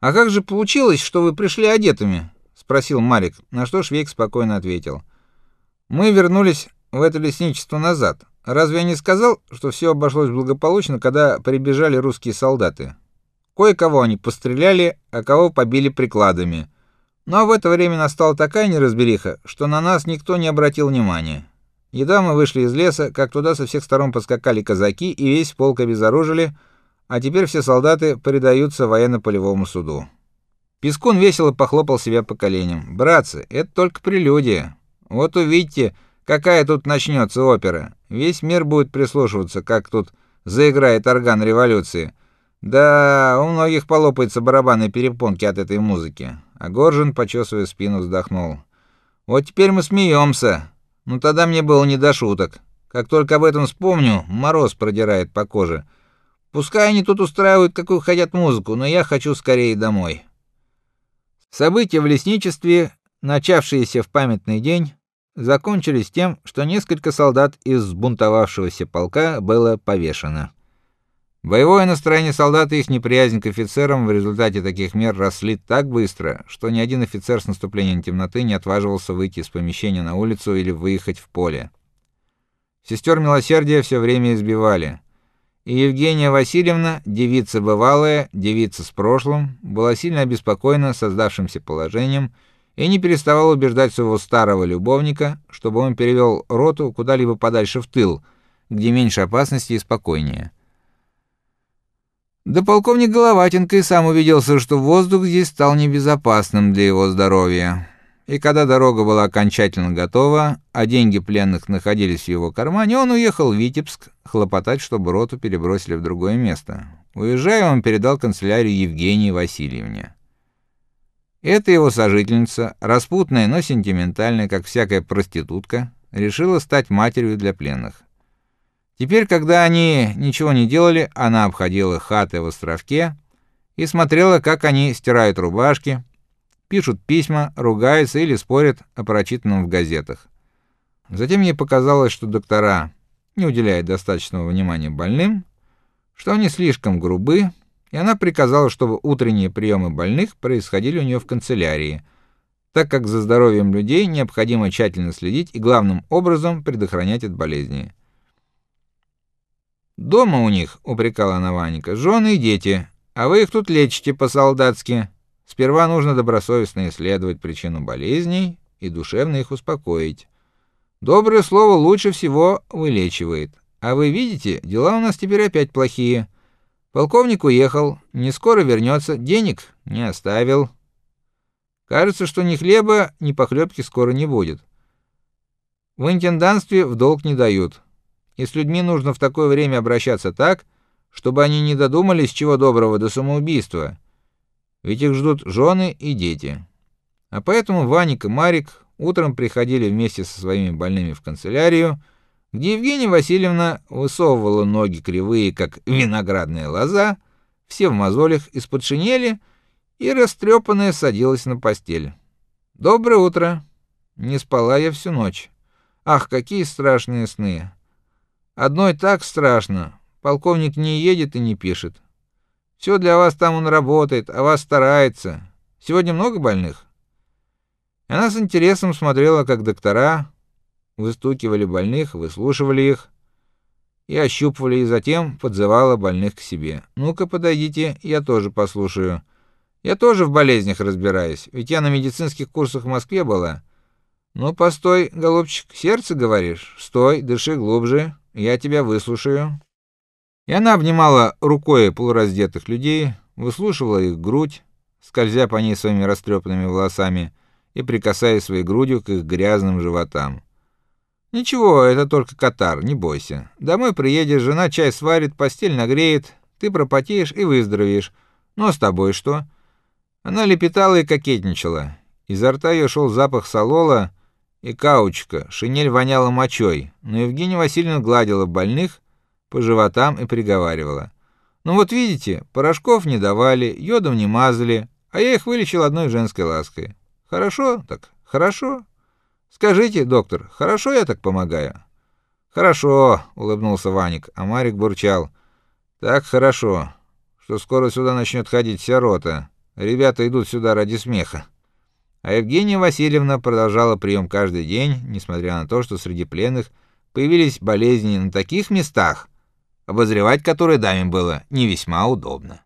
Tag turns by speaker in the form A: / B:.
A: А как же получилось, что вы пришли одетыми? спросил Марик, на что Швейк спокойно ответил: Мы вернулись в это лесничество назад. Разве я не сказал, что все обошлось благополучно, когда прибежали русские солдаты? Кое-кого они постреляли, а кого побили прикладами. Но в это время настала такая неразбериха, что на нас никто не обратил внимания. Едва мы вышли из леса, как туда со всех сторон поскакали казаки и весь полк обезоружили, а теперь все солдаты предаются военно-полевому суду. Пескун весело похлопал себя по коленям. Братцы, это только прелюдия. Вот увидите, какая тут начнется опера. Весь мир будет прислушиваться, как тут заиграет орган революции. Да, у многих полопаются барабанные перепонки от этой музыки. А Горжин, почесывая спину, вздохнул. Вот теперь мы смеемся. Ну тогда мне было не до шуток. Как только об этом вспомню, мороз продирает по коже. Пускай они тут устраивают какую хотят музыку, но я хочу скорее домой. События в лесничестве, начавшиеся в памятный день, закончились тем, что несколько солдат из сбунтовавшегося полка было повешено. Боевое настроение солдат и их неприязнь к офицерам в результате таких мер росли так быстро, что ни один офицер с наступлением темноты не отваживался выйти из помещения на улицу или выехать в поле. Сестер милосердия все время избивали. И Евгения Васильевна, девица бывалая, девица с прошлым, была сильно обеспокоена создавшимся положением и не переставала убеждать своего старого любовника, чтобы он перевел роту куда-либо подальше в тыл, где меньше опасности и спокойнее. Да полковник Головатенко и сам убедился, что воздух здесь стал небезопасным для его здоровья. И когда дорога была окончательно готова, а деньги пленных находились в его кармане, он уехал в Витебск хлопотать, чтобы роту перебросили в другое место. Уезжая, он передал канцелярию Евгении Васильевне. Эта его сожительница, распутная, но сентиментальная, как всякая проститутка, решила стать матерью для пленных. Теперь, когда они ничего не делали, она обходила хаты в островке и смотрела, как они стирают рубашки, пишут письма, ругаются или спорят о прочитанном в газетах. Затем ей показалось, что доктора не уделяют достаточного внимания больным, что они слишком грубы, и она приказала, чтобы утренние приемы больных происходили у нее в канцелярии, так как за здоровьем людей необходимо тщательно следить и главным образом предохранять от болезней. Дома у них, упрекала она Ваника, жены и дети, а вы их тут лечите по-солдатски. Сперва нужно добросовестно исследовать причину болезней и душевно их успокоить. Доброе слово лучше всего вылечивает. А вы видите, дела у нас теперь опять плохие. Полковник уехал, не скоро вернется, денег не оставил. Кажется, что ни хлеба, ни похлебки скоро не будет. В интендантстве в долг не дают. И с людьми нужно в такое время обращаться так, чтобы они не додумались чего доброго до самоубийства. Ведь их ждут жены и дети. А поэтому Ваник и Марик утром приходили вместе со своими больными в канцелярию, где Евгения Васильевна высовывала ноги кривые, как виноградная лоза, все в мозолях из-под шинели, и растрепанная садилась на постель. Доброе утро. Не спала я всю ночь. Ах, какие страшные сны. Одной так страшно. Полковник не едет и не пишет. Все для вас там он работает, а вас старается. Сегодня много больных. Она с интересом смотрела, как доктора выстукивали больных, выслушивали их и ощупывали, и затем подзывала больных к себе. Ну-ка, подойдите, я тоже послушаю. Я тоже в болезнях разбираюсь, ведь я на медицинских курсах в Москве была. Ну, постой, голубчик, сердце говоришь? Стой, дыши глубже. Я тебя выслушаю. И она обнимала рукой полураздетых людей, выслушивала их грудь, скользя по ней своими растрепанными волосами и прикасаясь своей грудью к их грязным животам. Ничего, это только катар, не бойся. Домой приедешь, жена чай сварит, постель нагреет, ты пропотеешь и выздоровеешь. Ну а с тобой что? Она лепетала и кокетничала. Изо рта ее шел запах солола, и каучука, шинель воняла мочой, но Евгения Васильевна гладила больных по животам и приговаривала: "Ну вот видите, порошков не давали, йодом не мазали, а я их вылечил одной женской лаской. Хорошо, так хорошо. Скажите, доктор, хорошо я так помогаю?" "Хорошо", улыбнулся Ваник, а Марик бурчал: "Так хорошо, что скоро сюда начнет ходить вся рота. Ребята идут сюда ради смеха. А Евгения Васильевна продолжала прием каждый день, несмотря на то, что среди пленных появились болезни на таких местах, обозревать которые даме было не весьма удобно.